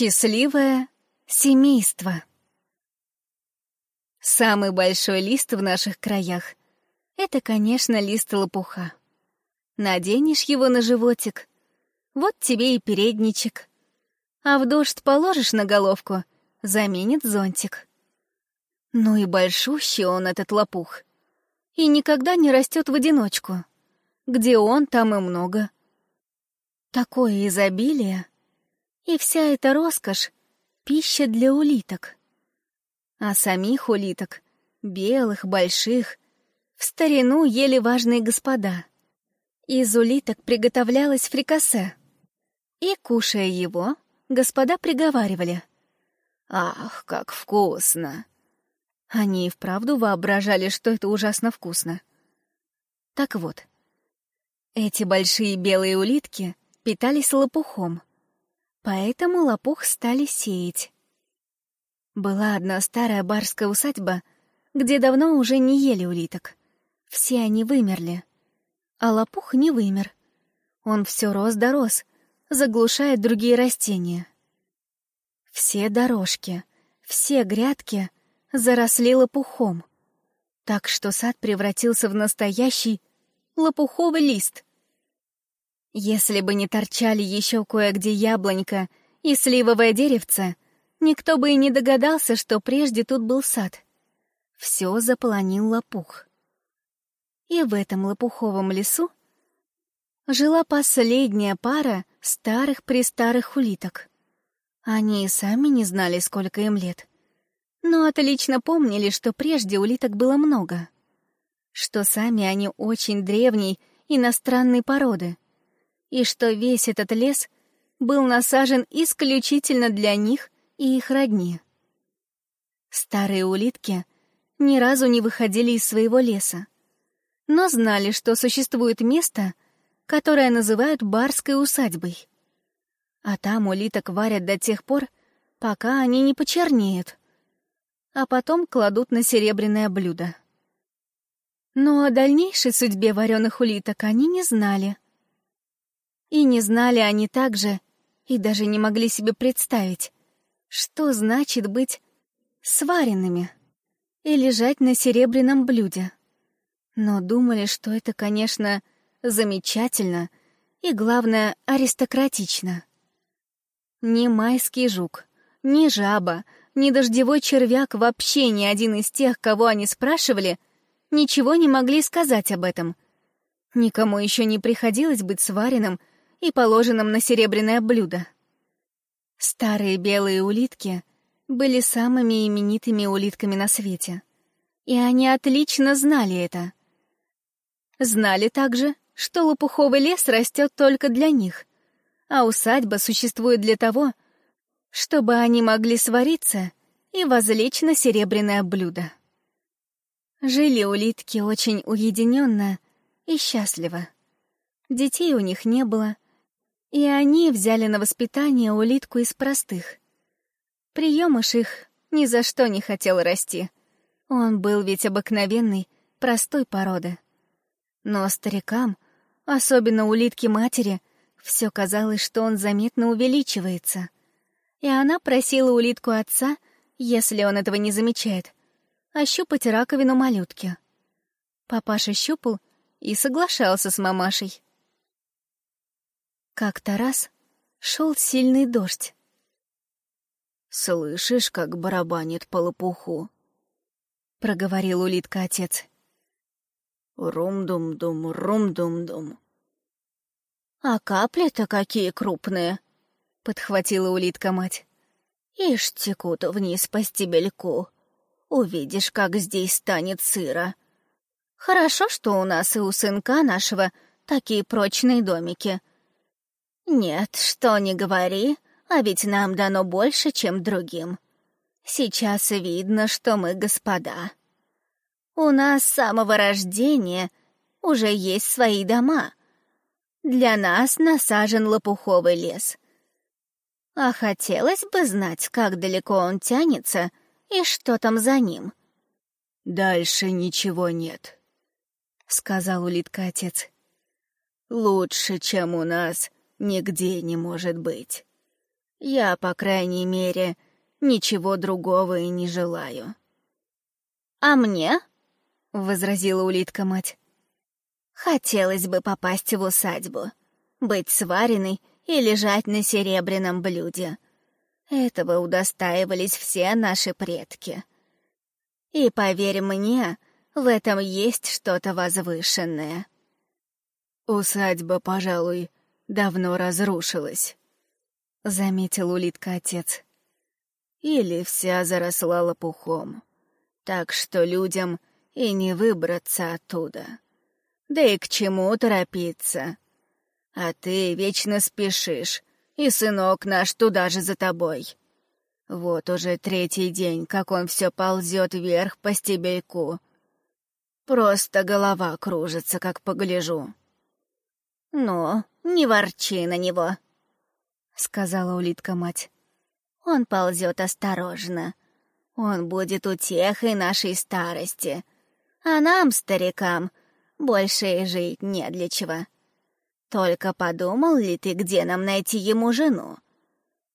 Счастливое семейство. Самый большой лист в наших краях — это, конечно, лист лопуха. Наденешь его на животик, вот тебе и передничек. А в дождь положишь на головку, заменит зонтик. Ну и большущий он, этот лопух. И никогда не растет в одиночку. Где он, там и много. Такое изобилие — и вся эта роскошь — пища для улиток. А самих улиток, белых, больших, в старину ели важные господа. Из улиток приготовлялось фрикасе. И, кушая его, господа приговаривали. «Ах, как вкусно!» Они и вправду воображали, что это ужасно вкусно. Так вот, эти большие белые улитки питались лопухом — Поэтому лопух стали сеять. Была одна старая барская усадьба, где давно уже не ели улиток. Все они вымерли. А лопух не вымер. Он все рос да рос, заглушая другие растения. Все дорожки, все грядки заросли лопухом, так что сад превратился в настоящий лопуховый лист — если бы не торчали еще кое-где яблонька и сливовое деревце, никто бы и не догадался, что прежде тут был сад. Все заполонил лопух. И в этом лопуховом лесу жила последняя пара старых-престарых улиток. Они и сами не знали, сколько им лет. Но отлично помнили, что прежде улиток было много. Что сами они очень древней иностранной породы — и что весь этот лес был насажен исключительно для них и их родни. Старые улитки ни разу не выходили из своего леса, но знали, что существует место, которое называют барской усадьбой. А там улиток варят до тех пор, пока они не почернеют, а потом кладут на серебряное блюдо. Но о дальнейшей судьбе вареных улиток они не знали — и не знали они также, и даже не могли себе представить, что значит быть сваренными и лежать на серебряном блюде. Но думали, что это, конечно, замечательно и, главное, аристократично. Ни майский жук, ни жаба, ни дождевой червяк, вообще ни один из тех, кого они спрашивали, ничего не могли сказать об этом. Никому еще не приходилось быть сваренным и положенном на серебряное блюдо. Старые белые улитки были самыми именитыми улитками на свете, и они отлично знали это. Знали также, что лопуховый лес растет только для них, а усадьба существует для того, чтобы они могли свариться и возлечь на серебряное блюдо. Жили улитки очень уединенно и счастливо. Детей у них не было, и они взяли на воспитание улитку из простых. Приемыш их ни за что не хотел расти. Он был ведь обыкновенный, простой породы. Но старикам, особенно улитке матери, все казалось, что он заметно увеличивается. И она просила улитку отца, если он этого не замечает, ощупать раковину малютки. Папаша щупал и соглашался с мамашей. Как-то раз шел сильный дождь. «Слышишь, как барабанит по лопуху?» — проговорил улитка отец. «Рум-дум-дум, рум-дум-дум». «А капли-то какие крупные!» — подхватила улитка мать. «Ишь, текут вниз по стебельку. Увидишь, как здесь станет сыро. Хорошо, что у нас и у сынка нашего такие прочные домики. «Нет, что не говори, а ведь нам дано больше, чем другим. Сейчас видно, что мы господа. У нас с самого рождения уже есть свои дома. Для нас насажен лопуховый лес. А хотелось бы знать, как далеко он тянется и что там за ним. Дальше ничего нет, — сказал улитка отец. Лучше, чем у нас, нигде не может быть. Я, по крайней мере, ничего другого и не желаю. «А мне?» — возразила улитка-мать. «Хотелось бы попасть в усадьбу, быть сваренной и лежать на серебряном блюде. Этого удостаивались все наши предки. И, поверь мне, в этом есть что-то возвышенное». «Усадьба, пожалуй, давно разрушилась», — заметил улитка-отец. «Или вся заросла лопухом, так что людям и не выбраться оттуда. Да и к чему торопиться? А ты вечно спешишь, и сынок наш туда же за тобой. Вот уже третий день, как он все ползет вверх по стебельку. Просто голова кружится, как погляжу». «Ну, не ворчи на него», — сказала улитка-мать. «Он ползет осторожно. Он будет утехой нашей старости. А нам, старикам, больше и жить не для чего. Только подумал ли ты, где нам найти ему жену?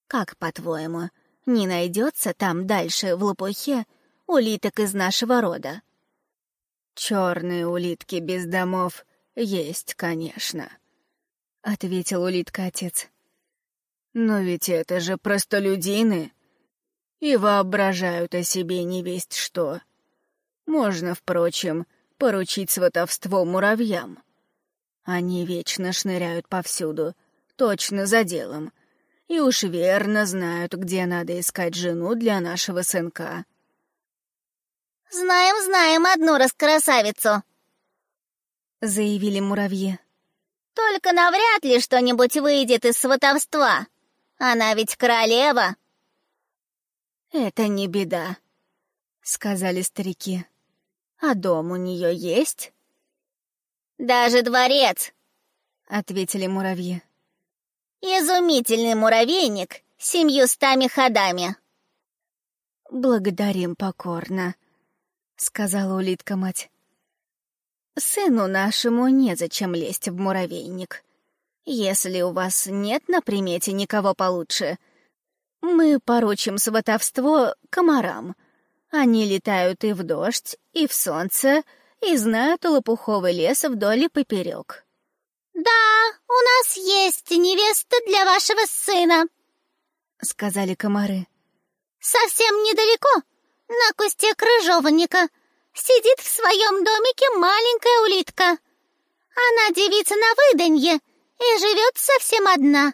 Как, по-твоему, не найдется там дальше, в лопухе, улиток из нашего рода?» «Черные улитки без домов есть, конечно», — ответил улитка-отец. «Но ведь это же простолюдины и воображают о себе невесть что. Можно, впрочем, поручить сватовство муравьям. Они вечно шныряют повсюду, точно за делом, и уж верно знают, где надо искать жену для нашего сынка». «Знаем, знаем одну раскрасавицу», — заявили муравьи. Только навряд ли что-нибудь выйдет из сватовства. Она ведь королева. Это не беда, сказали старики. А дом у нее есть? Даже дворец, ответили муравьи. Изумительный муравейник с семьюстами ходами. Благодарим покорно, сказала улитка-мать. Сыну нашему незачем лезть в муравейник. Если у вас нет на примете никого получше, мы поручим сватовство комарам. Они летают и в дождь, и в солнце, и знают лопуховый лес вдоль и поперек. «Да, у нас есть невеста для вашего сына», — сказали комары. «Совсем недалеко, на кусте крыжовника сидит в своем домике маленькая улитка. Она девица на выданье и живет совсем одна,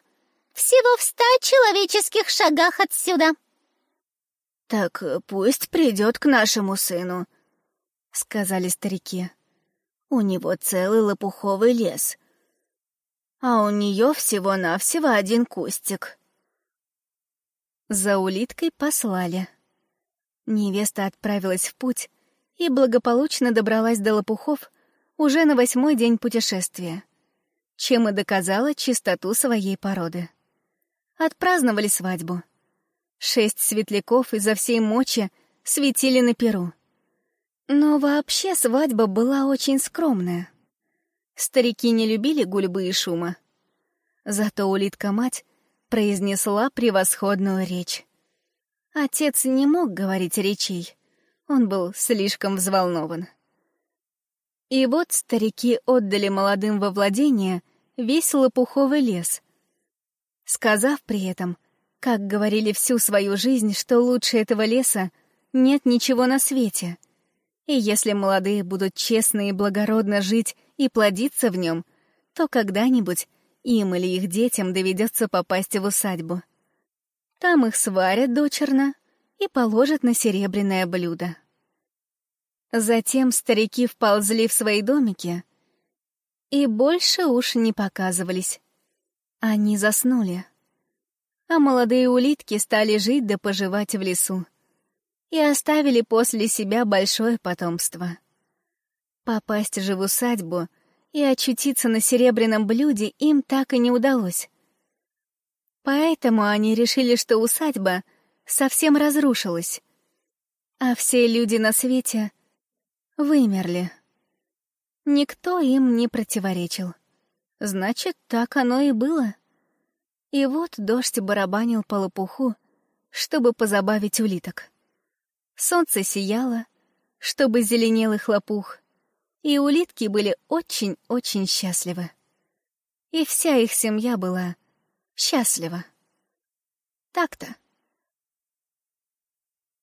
всего в ста человеческих шагах отсюда. «Так пусть придет к нашему сыну», — сказали старики. «У него целый лопуховый лес, а у нее всего-навсего один кустик». За улиткой послали. Невеста отправилась в путь, и благополучно добралась до лопухов уже на восьмой день путешествия, чем и доказала чистоту своей породы. Отпраздновали свадьбу. Шесть светляков изо всей мочи светили на перу. Но вообще свадьба была очень скромная. Старики не любили гульбы и шума. Зато улитка-мать произнесла превосходную речь. Отец не мог говорить речей, он был слишком взволнован. И вот старики отдали молодым во владение весь лопуховый лес, сказав при этом, как говорили всю свою жизнь, что лучше этого леса нет ничего на свете. И если молодые будут честно и благородно жить и плодиться в нем, то когда-нибудь им или их детям доведется попасть в усадьбу. Там их сварят дочерно и положат на серебряное блюдо. Затем старики вползли в свои домики и больше уж не показывались. Они заснули. А молодые улитки стали жить да поживать в лесу и оставили после себя большое потомство. Попасть же в усадьбу и очутиться на серебряном блюде им так и не удалось. Поэтому они решили, что усадьба совсем разрушилась, а все люди на свете — вымерли. Никто им не противоречил. Значит, так оно и было. И вот дождь барабанил по лопуху, чтобы позабавить улиток. Солнце сияло, чтобы зеленел их лопух, и улитки были очень-очень счастливы. И вся их семья была счастлива. Так-то.